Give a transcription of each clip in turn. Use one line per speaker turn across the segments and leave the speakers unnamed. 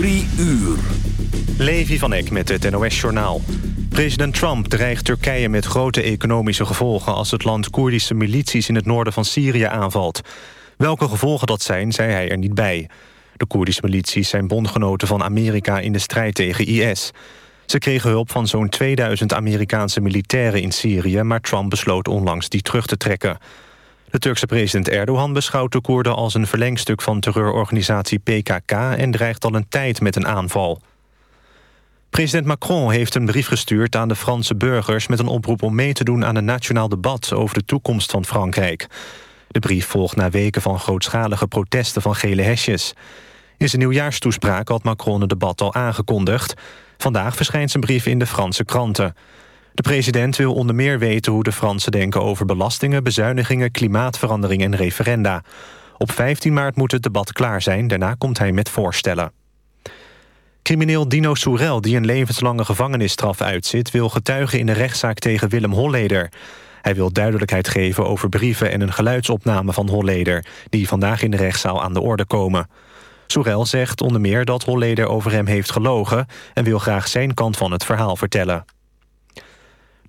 Drie uur.
Levi van Eck met het NOS-journaal. President Trump dreigt Turkije met grote economische gevolgen... als het land Koerdische milities in het noorden van Syrië aanvalt. Welke gevolgen dat zijn, zei hij er niet bij. De Koerdische milities zijn bondgenoten van Amerika in de strijd tegen IS. Ze kregen hulp van zo'n 2000 Amerikaanse militairen in Syrië... maar Trump besloot onlangs die terug te trekken. De Turkse president Erdogan beschouwt de Koerden als een verlengstuk van terreurorganisatie PKK... en dreigt al een tijd met een aanval. President Macron heeft een brief gestuurd aan de Franse burgers... met een oproep om mee te doen aan een nationaal debat over de toekomst van Frankrijk. De brief volgt na weken van grootschalige protesten van gele hesjes. In zijn nieuwjaarstoespraak had Macron het debat al aangekondigd. Vandaag verschijnt zijn brief in de Franse kranten. De president wil onder meer weten hoe de Fransen denken over belastingen, bezuinigingen, klimaatverandering en referenda. Op 15 maart moet het debat klaar zijn, daarna komt hij met voorstellen. Crimineel Dino Soerel, die een levenslange gevangenisstraf uitzit... wil getuigen in de rechtszaak tegen Willem Holleder. Hij wil duidelijkheid geven over brieven en een geluidsopname van Holleder... die vandaag in de rechtszaal aan de orde komen. Soerel zegt onder meer dat Holleder over hem heeft gelogen... en wil graag zijn kant van het verhaal vertellen.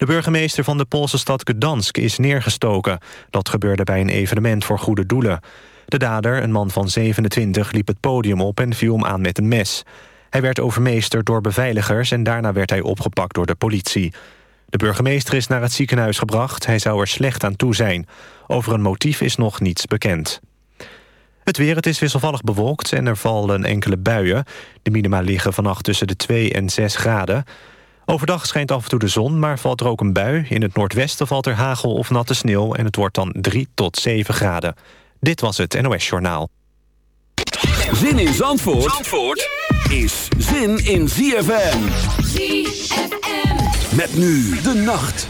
De burgemeester van de Poolse stad Gdansk is neergestoken. Dat gebeurde bij een evenement voor goede doelen. De dader, een man van 27, liep het podium op en viel hem aan met een mes. Hij werd overmeesterd door beveiligers en daarna werd hij opgepakt door de politie. De burgemeester is naar het ziekenhuis gebracht. Hij zou er slecht aan toe zijn. Over een motief is nog niets bekend. Het weer, het is wisselvallig bewolkt en er vallen enkele buien. De minima liggen vannacht tussen de 2 en 6 graden. Overdag schijnt af en toe de zon, maar valt er ook een bui. In het noordwesten valt er hagel of natte sneeuw... en het wordt dan 3 tot 7 graden. Dit was het NOS Journaal.
Zin in Zandvoort, Zandvoort is zin in ZFM.
ZFM.
Met nu de nacht.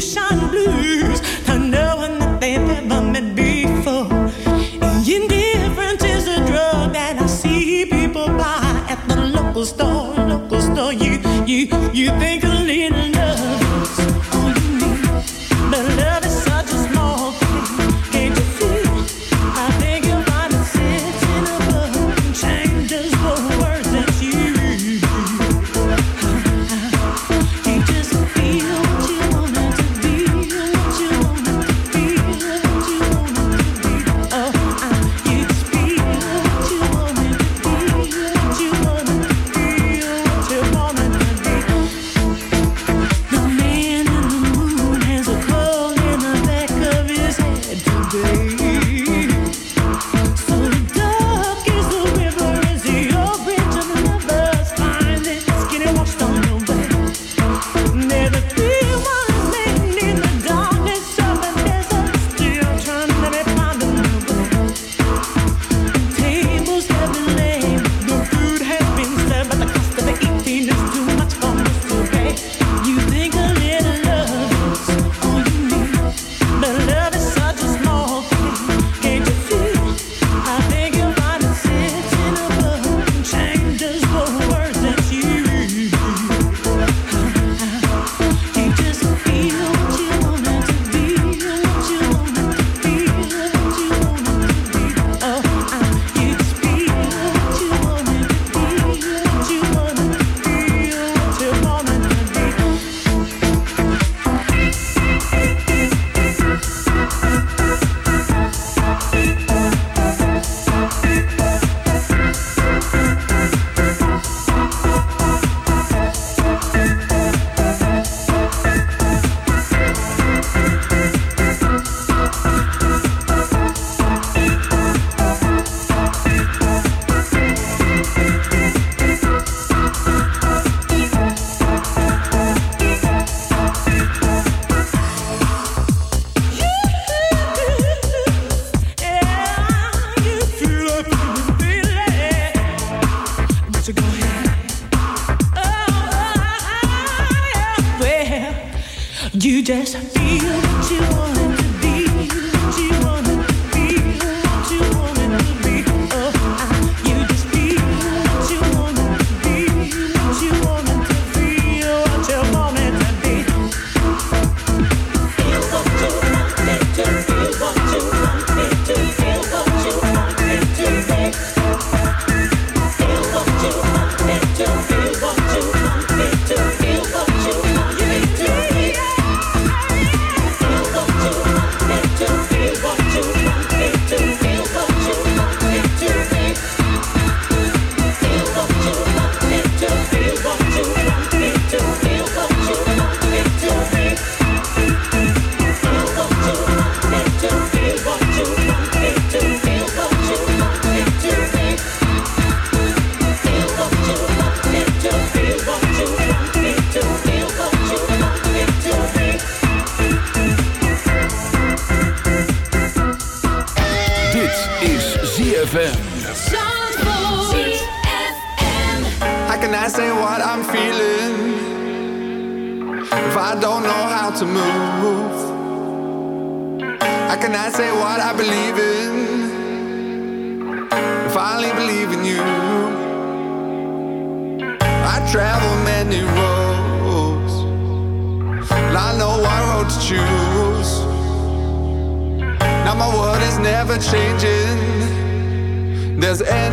blues, not knowing
that they've met before.
Indifference
is a drug that I see people buy at the local store, local store. You, you, you
think.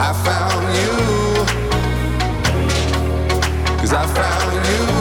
I found you. Cause I found you.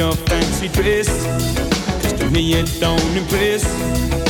your fancy dress. Cause to me it don't impress.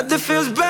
Nothing feels better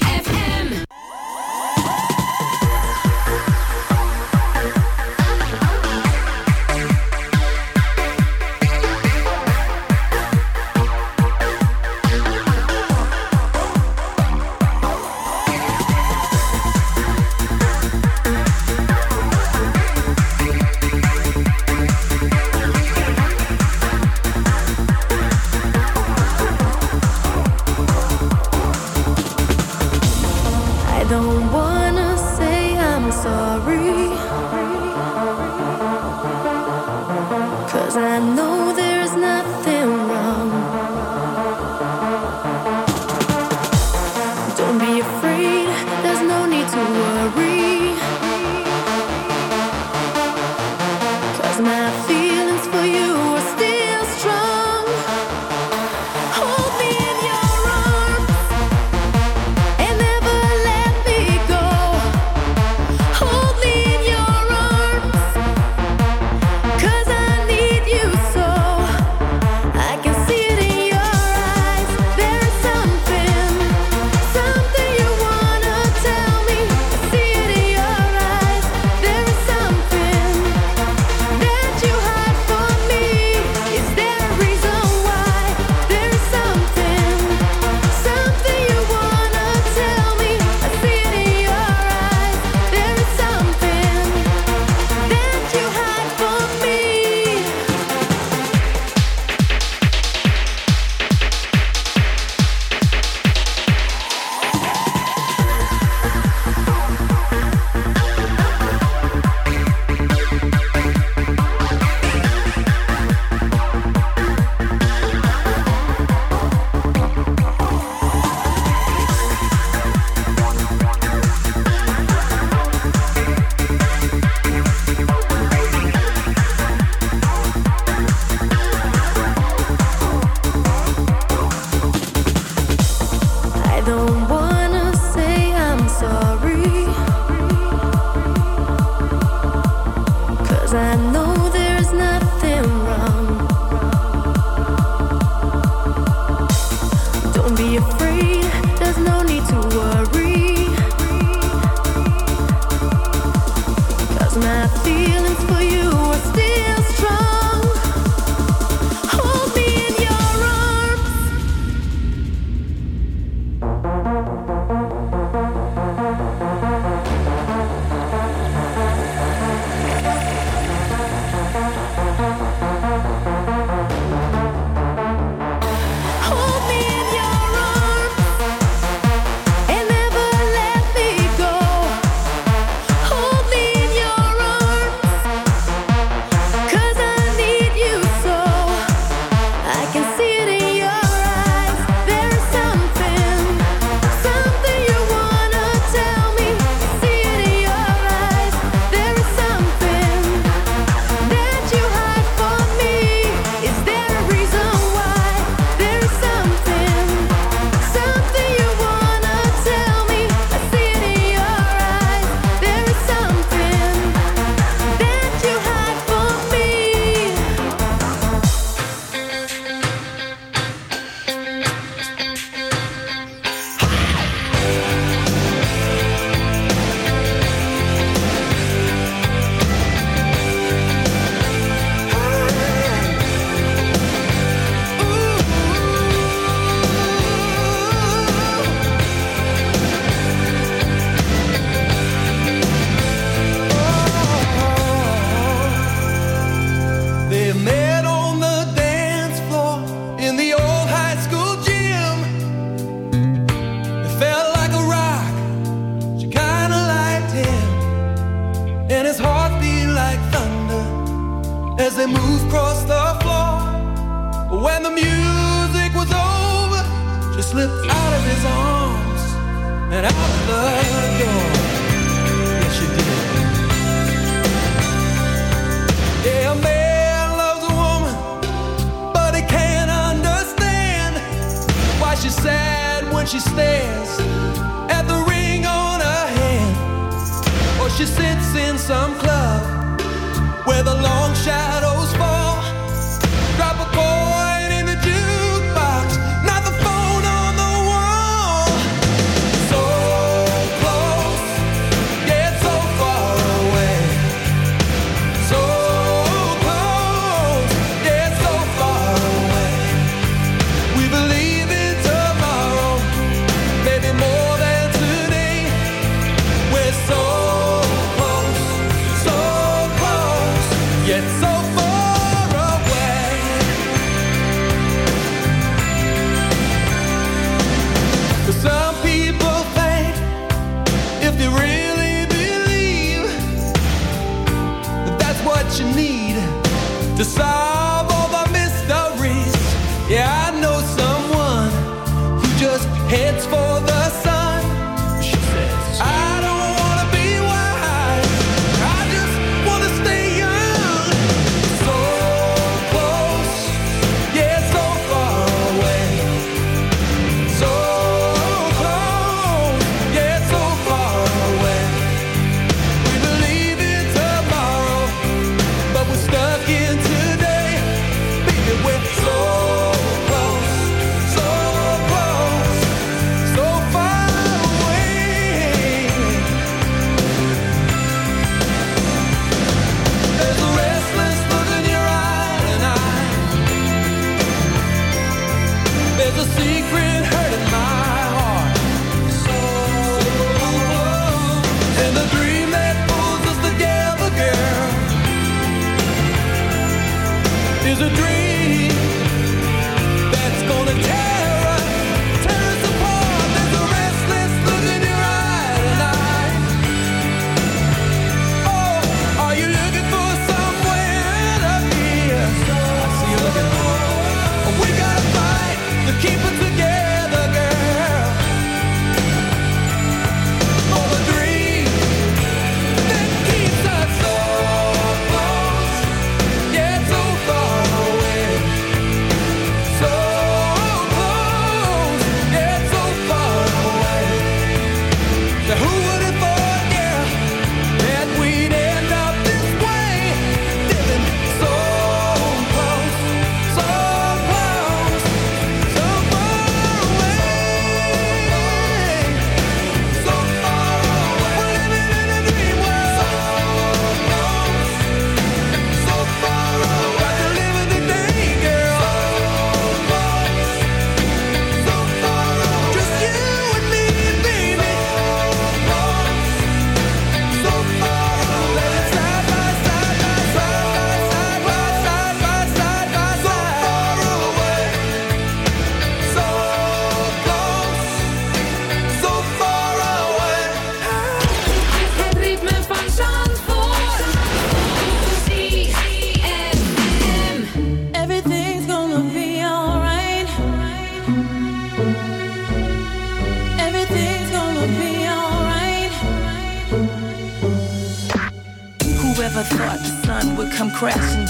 Don't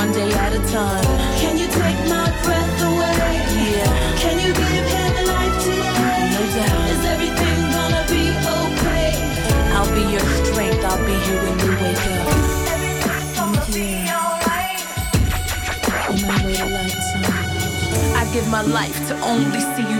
one day at a time.
Can you take my breath away?
Yeah,
Can you give him life today?
no doubt.
Is everything gonna be okay?
I'll be your strength. I'll be here when you wake up.
Everything's gonna mm-hmm. be alright.
On my way to lifetime. I give my life to only see you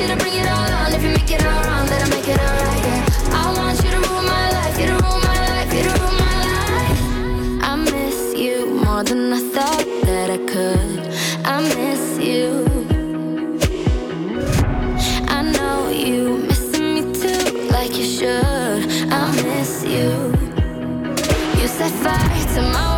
you to bring it all on. If you make it all wrong, it make it alright, yeah. I want you to rule my life, you to rule my life, you to rule my life. I miss you more than I thought that I could. I miss you. I know you missing me too, like you should. I miss you. You set fire to my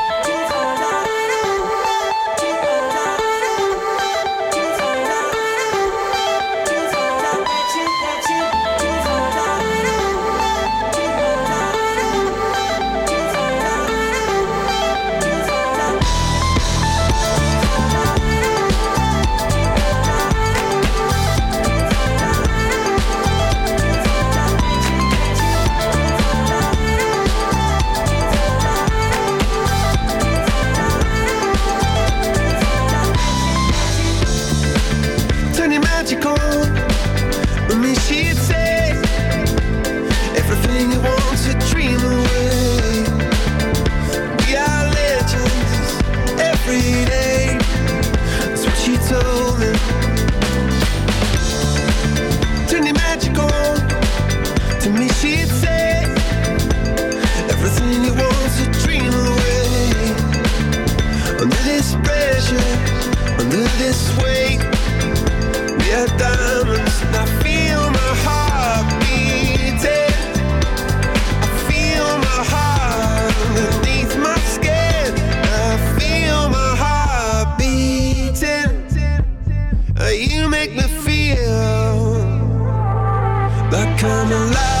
I'm alive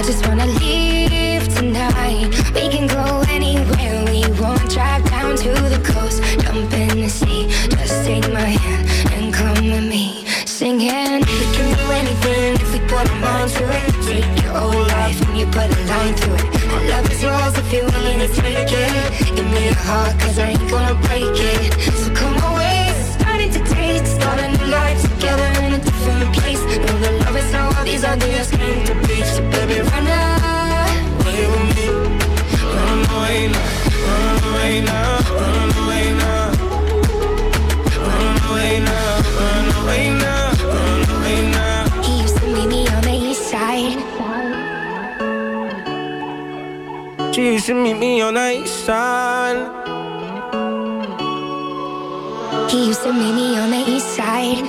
I just wanna leave tonight. We can go anywhere we want. Drive down to the coast, jump in the sea. Just take my hand and come with me. Singing, we can do anything if we put our mind to it. Take your whole life and you put a line through it. My love is yours if you're willing to take it. Give me a heart, cause I ain't gonna break it. So come away, starting to taste, starting a new life together in a different place. Know the love is how all these ideas came to be. So baby, He used to meet me on the east side.
She used to meet me on the east side.
He used to meet me on the east side.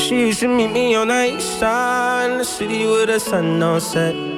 She used to meet me on the east side the city with the sun on set.